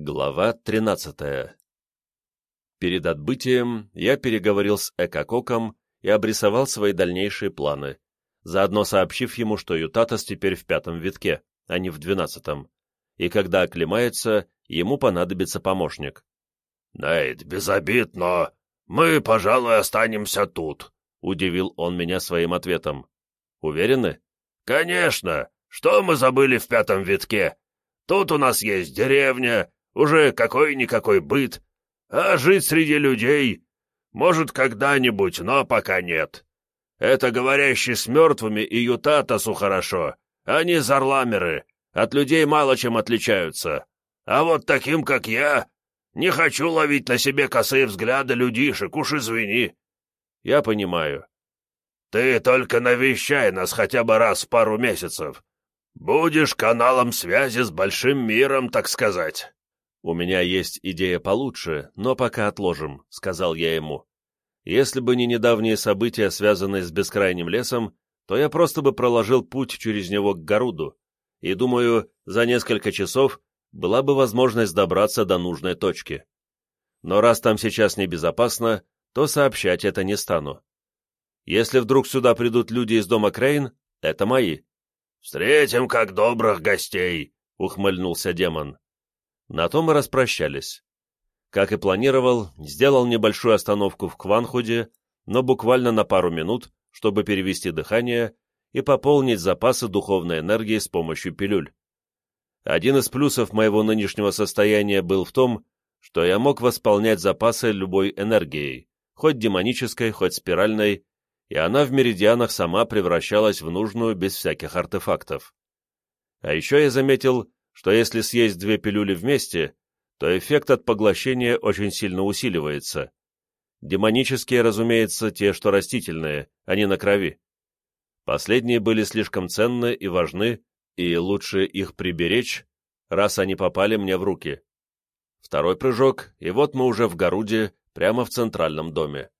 Глава 13 Перед отбытием я переговорил с Экококом и обрисовал свои дальнейшие планы, заодно сообщив ему, что Ютатас теперь в пятом витке, а не в двенадцатом, и когда оклемается, ему понадобится помощник. «Нейт, без обид, но мы, пожалуй, останемся тут», — удивил он меня своим ответом. «Уверены?» «Конечно! Что мы забыли в пятом витке? Тут у нас есть деревня, уже какой-никакой быт, а жить среди людей, может, когда-нибудь, но пока нет. Это говорящий с мертвыми и Ютатасу хорошо, они зарламеры, от людей мало чем отличаются. А вот таким, как я, не хочу ловить на себе косые взгляды людишек, уж извини. Я понимаю. Ты только навещай нас хотя бы раз в пару месяцев. Будешь каналом связи с большим миром, так сказать. «У меня есть идея получше, но пока отложим», — сказал я ему. «Если бы не недавние события, связанные с бескрайним лесом, то я просто бы проложил путь через него к Горуду, и, думаю, за несколько часов была бы возможность добраться до нужной точки. Но раз там сейчас небезопасно, то сообщать это не стану. Если вдруг сюда придут люди из дома Крейн, это мои». «Встретим как добрых гостей», — ухмыльнулся демон. На том и распрощались. Как и планировал, сделал небольшую остановку в Кванхуде, но буквально на пару минут, чтобы перевести дыхание и пополнить запасы духовной энергии с помощью пилюль. Один из плюсов моего нынешнего состояния был в том, что я мог восполнять запасы любой энергией, хоть демонической, хоть спиральной, и она в меридианах сама превращалась в нужную без всяких артефактов. А еще я заметил, что если съесть две пилюли вместе, то эффект от поглощения очень сильно усиливается. Демонические, разумеется, те, что растительные, а не на крови. Последние были слишком ценны и важны, и лучше их приберечь, раз они попали мне в руки. Второй прыжок, и вот мы уже в Горуде, прямо в центральном доме.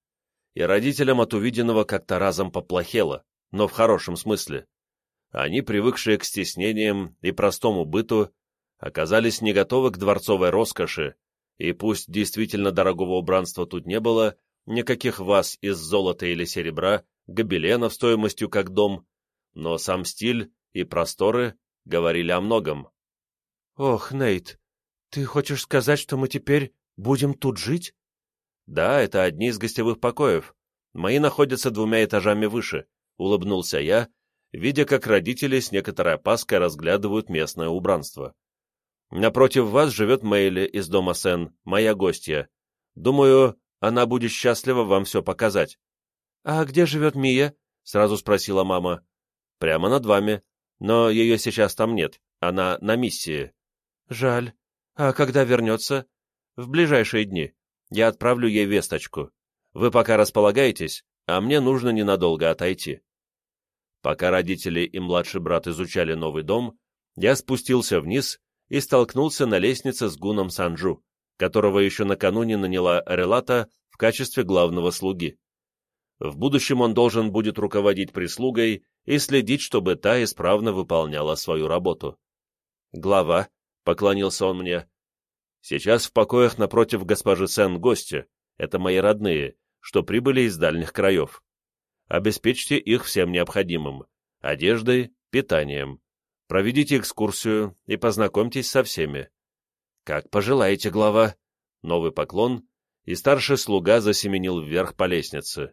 И родителям от увиденного как-то разом поплохело, но в хорошем смысле они, привыкшие к стеснениям и простому быту, оказались не готовы к дворцовой роскоши, и пусть действительно дорогого убранства тут не было, никаких ваз из золота или серебра, гобеленов стоимостью как дом, но сам стиль и просторы говорили о многом. «Ох, Нейт, ты хочешь сказать, что мы теперь будем тут жить?» «Да, это одни из гостевых покоев. Мои находятся двумя этажами выше», — улыбнулся я, видя, как родители с некоторой опаской разглядывают местное убранство. «Напротив вас живет Мэйли из дома Сен, моя гостья. Думаю, она будет счастлива вам все показать». «А где живет Мия?» — сразу спросила мама. «Прямо над вами. Но ее сейчас там нет. Она на миссии». «Жаль. А когда вернется?» «В ближайшие дни. Я отправлю ей весточку. Вы пока располагаетесь, а мне нужно ненадолго отойти». Пока родители и младший брат изучали новый дом, я спустился вниз и столкнулся на лестнице с Гуном Санджу, которого еще накануне наняла Релата в качестве главного слуги. В будущем он должен будет руководить прислугой и следить, чтобы та исправно выполняла свою работу. «Глава», — поклонился он мне, — «сейчас в покоях напротив госпожи Сен гости, это мои родные, что прибыли из дальних краев обеспечьте их всем необходимым – одеждой, питанием. Проведите экскурсию и познакомьтесь со всеми. Как пожелаете, глава. Новый поклон, и старший слуга засеменил вверх по лестнице.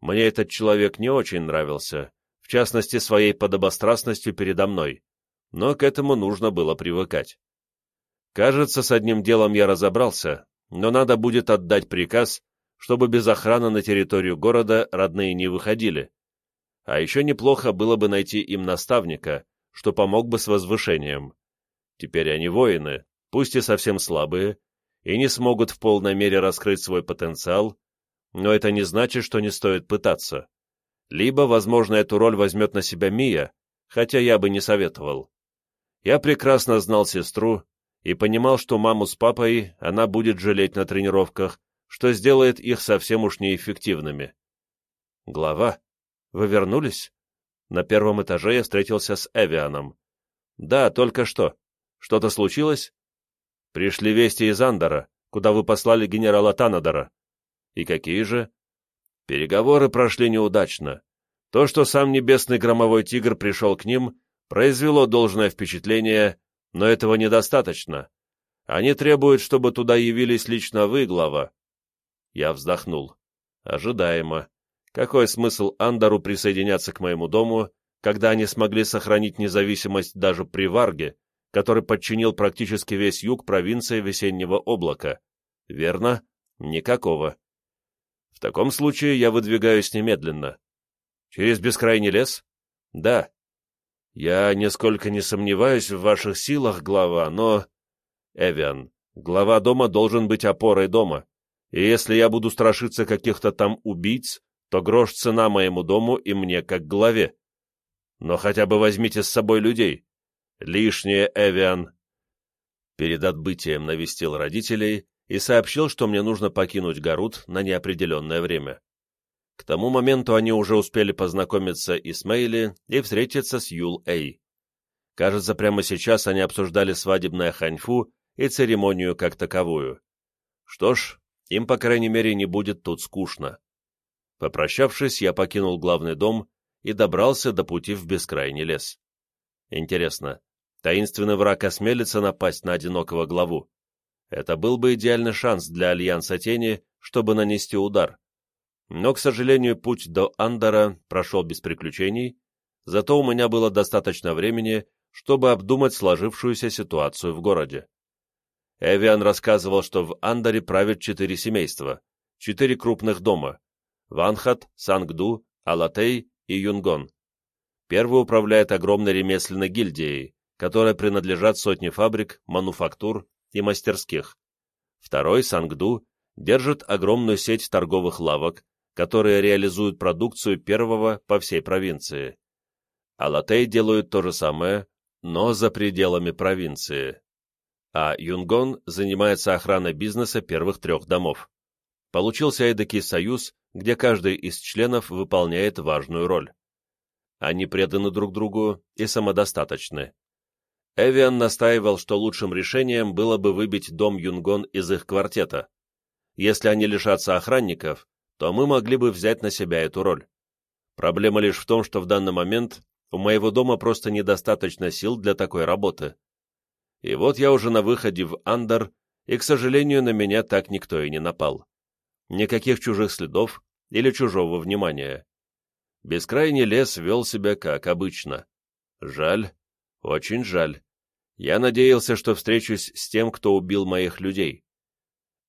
Мне этот человек не очень нравился, в частности, своей подобострастностью передо мной, но к этому нужно было привыкать. Кажется, с одним делом я разобрался, но надо будет отдать приказ чтобы без охраны на территорию города родные не выходили. А еще неплохо было бы найти им наставника, что помог бы с возвышением. Теперь они воины, пусть и совсем слабые, и не смогут в полной мере раскрыть свой потенциал, но это не значит, что не стоит пытаться. Либо, возможно, эту роль возьмет на себя Мия, хотя я бы не советовал. Я прекрасно знал сестру и понимал, что маму с папой она будет жалеть на тренировках, что сделает их совсем уж неэффективными. «Глава, вы вернулись?» На первом этаже я встретился с Эвианом. «Да, только что. Что-то случилось?» Пришли вести из Андора, куда вы послали генерала Танадора. И какие же? Переговоры прошли неудачно. То, что сам небесный громовой тигр пришел к ним, произвело должное впечатление, но этого недостаточно. Они требуют, чтобы туда явились лично вы, глава. Я вздохнул. Ожидаемо. Какой смысл Андору присоединяться к моему дому, когда они смогли сохранить независимость даже при Варге, который подчинил практически весь юг провинции Весеннего облака? Верно? Никакого. В таком случае я выдвигаюсь немедленно. Через бескрайний лес? Да. Я нисколько не сомневаюсь в ваших силах, глава, но... Эвиан, глава дома должен быть опорой дома, и если я буду страшиться каких-то там убийц, то грош цена моему дому и мне как главе. Но хотя бы возьмите с собой людей. Лишнее, Эвиан. Перед отбытием навестил родителей и сообщил, что мне нужно покинуть Гарут на неопределенное время. К тому моменту они уже успели познакомиться и с Мейли, и встретиться с Юл Эй. Кажется, прямо сейчас они обсуждали свадебное ханьфу и церемонию как таковую. Что ж, им, по крайней мере, не будет тут скучно. Попрощавшись, я покинул главный дом и добрался до пути в бескрайний лес. Интересно, таинственный враг осмелится напасть на одинокого главу? Это был бы идеальный шанс для Альянса Тени, чтобы нанести удар. Но, к сожалению, путь до Андора прошел без приключений, зато у меня было достаточно времени, чтобы обдумать сложившуюся ситуацию в городе. Эвиан рассказывал, что в Андоре правят четыре семейства, четыре крупных дома – Ванхат, Сангду, Алатей и Юнгон. Первый управляет огромной ремесленной гильдией, которой принадлежат сотни фабрик, мануфактур и мастерских. Второй, Сангду, держит огромную сеть торговых лавок, которые реализуют продукцию первого по всей провинции. Алатей делают то же самое, но за пределами провинции а Юнгон занимается охраной бизнеса первых трех домов. Получился эдакий союз, где каждый из членов выполняет важную роль. Они преданы друг другу и самодостаточны. Эвиан настаивал, что лучшим решением было бы выбить дом Юнгон из их квартета. Если они лишатся охранников, то мы могли бы взять на себя эту роль. Проблема лишь в том, что в данный момент у моего дома просто недостаточно сил для такой работы. И вот я уже на выходе в Андер, и, к сожалению, на меня так никто и не напал. Никаких чужих следов или чужого внимания. Бескрайний лес вел себя как обычно. Жаль, очень жаль. Я надеялся, что встречусь с тем, кто убил моих людей.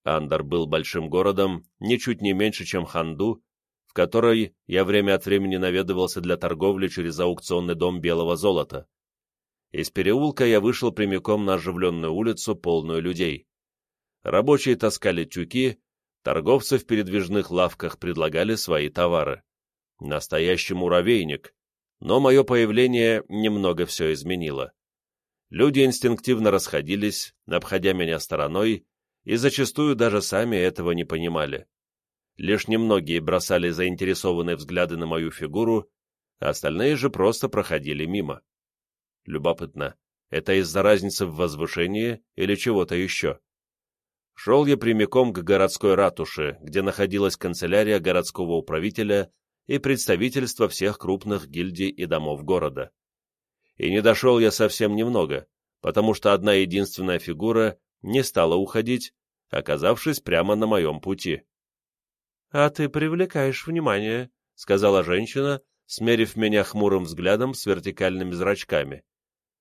Андер был большим городом, ничуть не меньше, чем Ханду, в которой я время от времени наведывался для торговли через аукционный дом белого золота. Из переулка я вышел прямиком на оживленную улицу, полную людей. Рабочие таскали тюки, торговцы в передвижных лавках предлагали свои товары. Настоящий муравейник, но мое появление немного все изменило. Люди инстинктивно расходились, обходя меня стороной, и зачастую даже сами этого не понимали. Лишь немногие бросали заинтересованные взгляды на мою фигуру, остальные же просто проходили мимо. Любопытно, это из-за разницы в возвышении или чего-то еще? Шел я прямиком к городской ратуше, где находилась канцелярия городского управителя и представительство всех крупных гильдий и домов города. И не дошел я совсем немного, потому что одна единственная фигура не стала уходить, оказавшись прямо на моем пути. — А ты привлекаешь внимание, — сказала женщина, смерив меня хмурым взглядом с вертикальными зрачками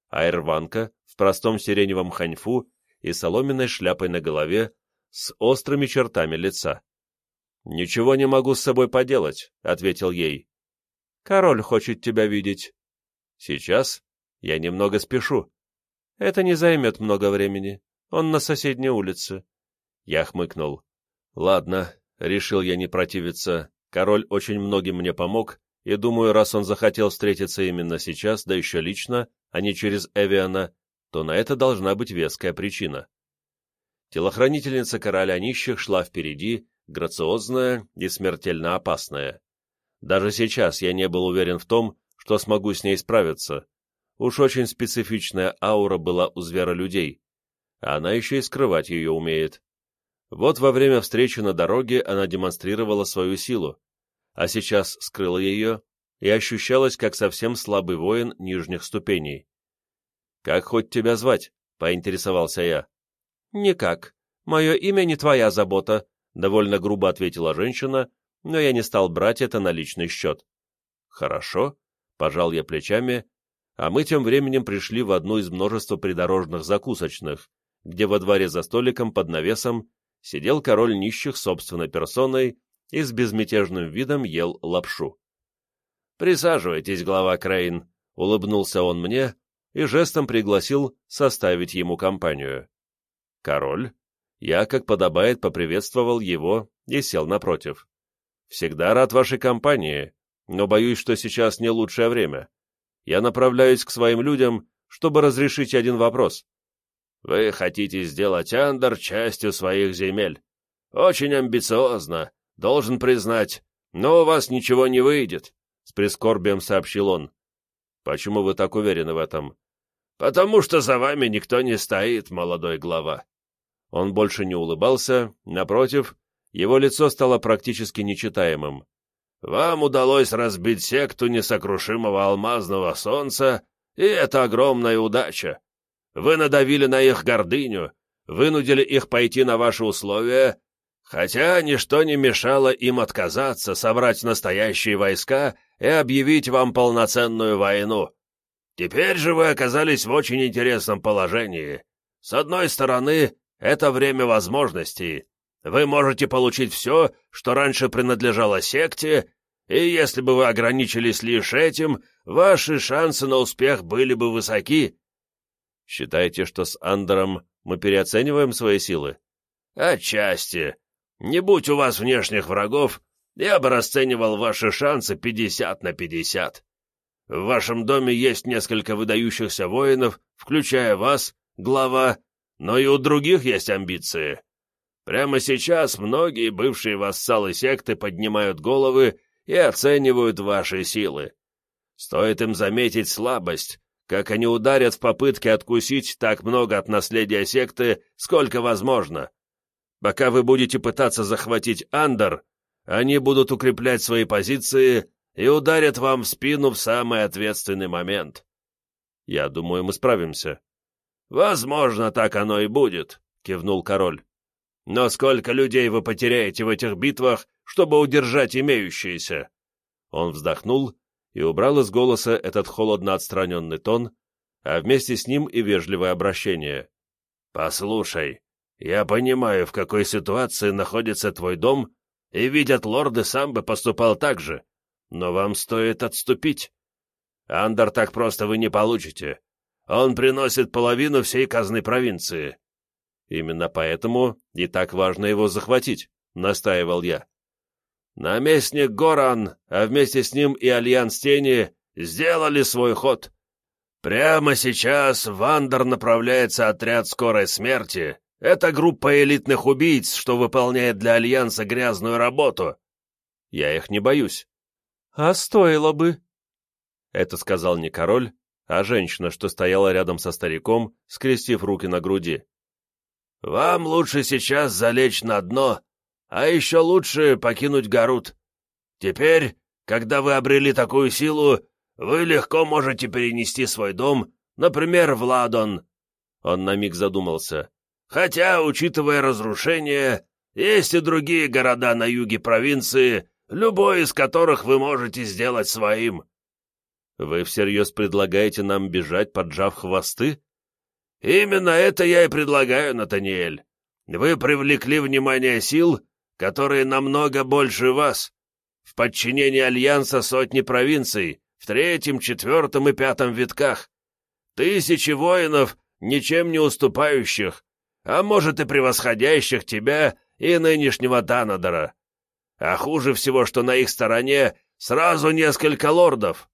а в простом сиреневом ханьфу и соломенной шляпой на голове с острыми чертами лица. «Ничего не могу с собой поделать», — ответил ей. «Король хочет тебя видеть». «Сейчас? Я немного спешу». «Это не займет много времени. Он на соседней улице». Я хмыкнул. «Ладно», — решил я не противиться. Король очень многим мне помог, и думаю, раз он захотел встретиться именно сейчас, да еще лично, а не через Эвиана, то на это должна быть веская причина. Телохранительница короля нищих шла впереди, грациозная и смертельно опасная. Даже сейчас я не был уверен в том, что смогу с ней справиться. Уж очень специфичная аура была у зверолюдей. она еще и скрывать ее умеет. Вот во время встречи на дороге она демонстрировала свою силу, а сейчас скрыла ее и ощущалась как совсем слабый воин нижних ступеней. «Как хоть тебя звать?» — поинтересовался я. «Никак. Мое имя не твоя забота», — довольно грубо ответила женщина, но я не стал брать это на личный счет. «Хорошо», — пожал я плечами, а мы тем временем пришли в одну из множества придорожных закусочных, где во дворе за столиком под навесом сидел король нищих собственной персоной и с безмятежным видом ел лапшу. «Присаживайтесь, глава Крейн», — улыбнулся он мне и жестом пригласил составить ему компанию. Король, я, как подобает, поприветствовал его и сел напротив. «Всегда рад вашей компании, но боюсь, что сейчас не лучшее время. Я направляюсь к своим людям, чтобы разрешить один вопрос. Вы хотите сделать Андер частью своих земель. Очень амбициозно, должен признать, но у вас ничего не выйдет», — с прискорбием сообщил он. «Почему вы так уверены в этом?» «Потому что за вами никто не стоит, молодой глава». Он больше не улыбался, напротив, его лицо стало практически нечитаемым. «Вам удалось разбить секту несокрушимого алмазного солнца, и это огромная удача. Вы надавили на их гордыню, вынудили их пойти на ваши условия, хотя ничто не мешало им отказаться, собрать настоящие войска и объявить вам полноценную войну. Теперь же вы оказались в очень интересном положении. С одной стороны, это время возможностей. Вы можете получить все, что раньше принадлежало секте, и если бы вы ограничились лишь этим, ваши шансы на успех были бы высоки. Считаете, что с Андером мы переоцениваем свои силы? Отчасти. Не будь у вас внешних врагов, я бы расценивал ваши шансы пятьдесят на пятьдесят. В вашем доме есть несколько выдающихся воинов, включая вас, глава, но и у других есть амбиции. Прямо сейчас многие бывшие вассалы секты поднимают головы и оценивают ваши силы. Стоит им заметить слабость, как они ударят в попытке откусить так много от наследия секты, сколько возможно. Пока вы будете пытаться захватить Андер, они будут укреплять свои позиции и ударят вам в спину в самый ответственный момент. Я думаю, мы справимся. Возможно, так оно и будет, кивнул король. Но сколько людей вы потеряете в этих битвах, чтобы удержать имеющиеся? Он вздохнул и убрал из голоса этот холодно отстраненный тон, а вместе с ним и вежливое обращение. «Послушай, я понимаю, в какой ситуации находится твой дом, и, видят лорды, сам бы поступал так же, но вам стоит отступить. Андер так просто вы не получите. Он приносит половину всей казны провинции». «Именно поэтому и так важно его захватить», — настаивал я. Наместник Горан, а вместе с ним и Альянс Тени, сделали свой ход. Прямо сейчас в Андер направляется отряд скорой смерти. Это группа элитных убийц, что выполняет для Альянса грязную работу. Я их не боюсь. А стоило бы. Это сказал не король, а женщина, что стояла рядом со стариком, скрестив руки на груди. «Вам лучше сейчас залечь на дно а еще лучше покинуть Гарут. Теперь, когда вы обрели такую силу, вы легко можете перенести свой дом, например, в Ладон». Он на миг задумался. «Хотя, учитывая разрушения, есть и другие города на юге провинции, любой из которых вы можете сделать своим». «Вы всерьез предлагаете нам бежать, поджав хвосты?» «Именно это я и предлагаю, Натаниэль. Вы привлекли внимание сил, которые намного больше вас. В подчинении Альянса сотни провинций, в третьем, четвертом и пятом витках. Тысячи воинов, ничем не уступающих, а может и превосходящих тебя и нынешнего Данадора. А хуже всего, что на их стороне сразу несколько лордов.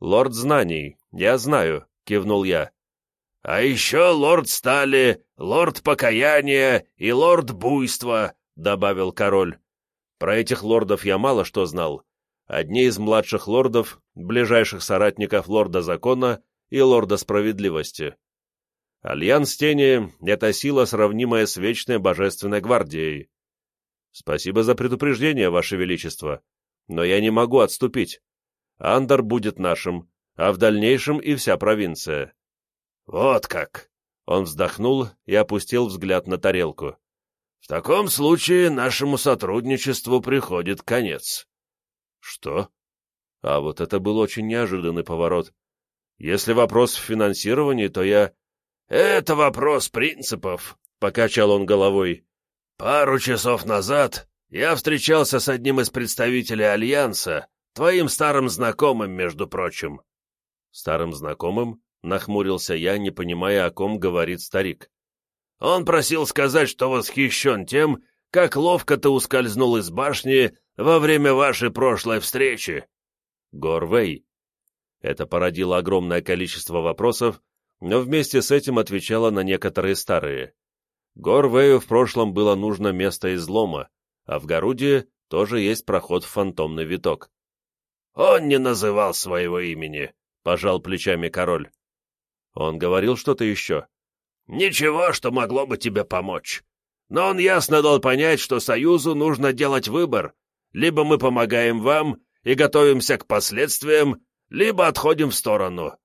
«Лорд знаний, я знаю», — кивнул я. «А еще лорд стали, лорд покаяния и лорд буйства», — добавил король. Про этих лордов я мало что знал. Одни из младших лордов, ближайших соратников лорда закона и лорда справедливости. Альянс Тени — это сила, сравнимая с Вечной Божественной Гвардией. Спасибо за предупреждение, Ваше Величество, но я не могу отступить. Андор будет нашим, а в дальнейшем и вся провинция. Вот как! Он вздохнул и опустил взгляд на тарелку. В таком случае нашему сотрудничеству приходит конец. Что? А вот это был очень неожиданный поворот. Если вопрос в финансировании, то я... Это вопрос принципов, — покачал он головой. Пару часов назад я встречался с одним из представителей Альянса, твоим старым знакомым, между прочим. Старым знакомым? Нахмурился я, не понимая, о ком говорит старик. Он просил сказать, что восхищен тем, как ловко ты ускользнул из башни во время вашей прошлой встречи. Горвей. Это породило огромное количество вопросов, но вместе с этим отвечало на некоторые старые. Горвею в прошлом было нужно место излома, а в Гаруде тоже есть проход в фантомный виток. «Он не называл своего имени», — пожал плечами король. «Он говорил что-то еще?» «Ничего, что могло бы тебе помочь. Но он ясно дал понять, что Союзу нужно делать выбор. Либо мы помогаем вам и готовимся к последствиям, либо отходим в сторону.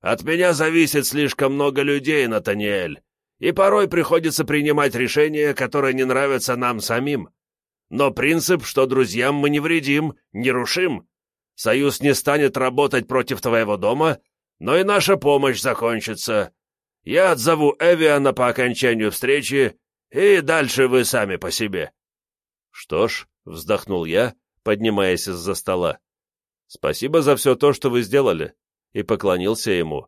От меня зависит слишком много людей, Натаниэль, и порой приходится принимать решения, которые не нравятся нам самим. Но принцип, что друзьям мы не вредим, не рушим. Союз не станет работать против твоего дома, но и наша помощь закончится. Я отзову Эвиана по окончанию встречи, и дальше вы сами по себе». «Что ж», — вздохнул я, поднимаясь из-за стола, — «спасибо за все то, что вы сделали», и поклонился ему.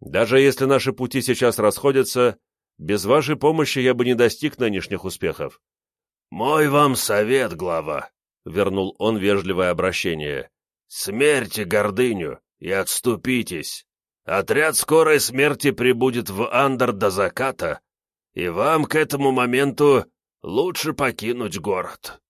«Даже если наши пути сейчас расходятся, без вашей помощи я бы не достиг нынешних успехов». «Мой вам совет, глава», — вернул он вежливое обращение. «Смерьте гордыню и отступитесь. Отряд скорой смерти прибудет в Андер до заката, и вам к этому моменту лучше покинуть город».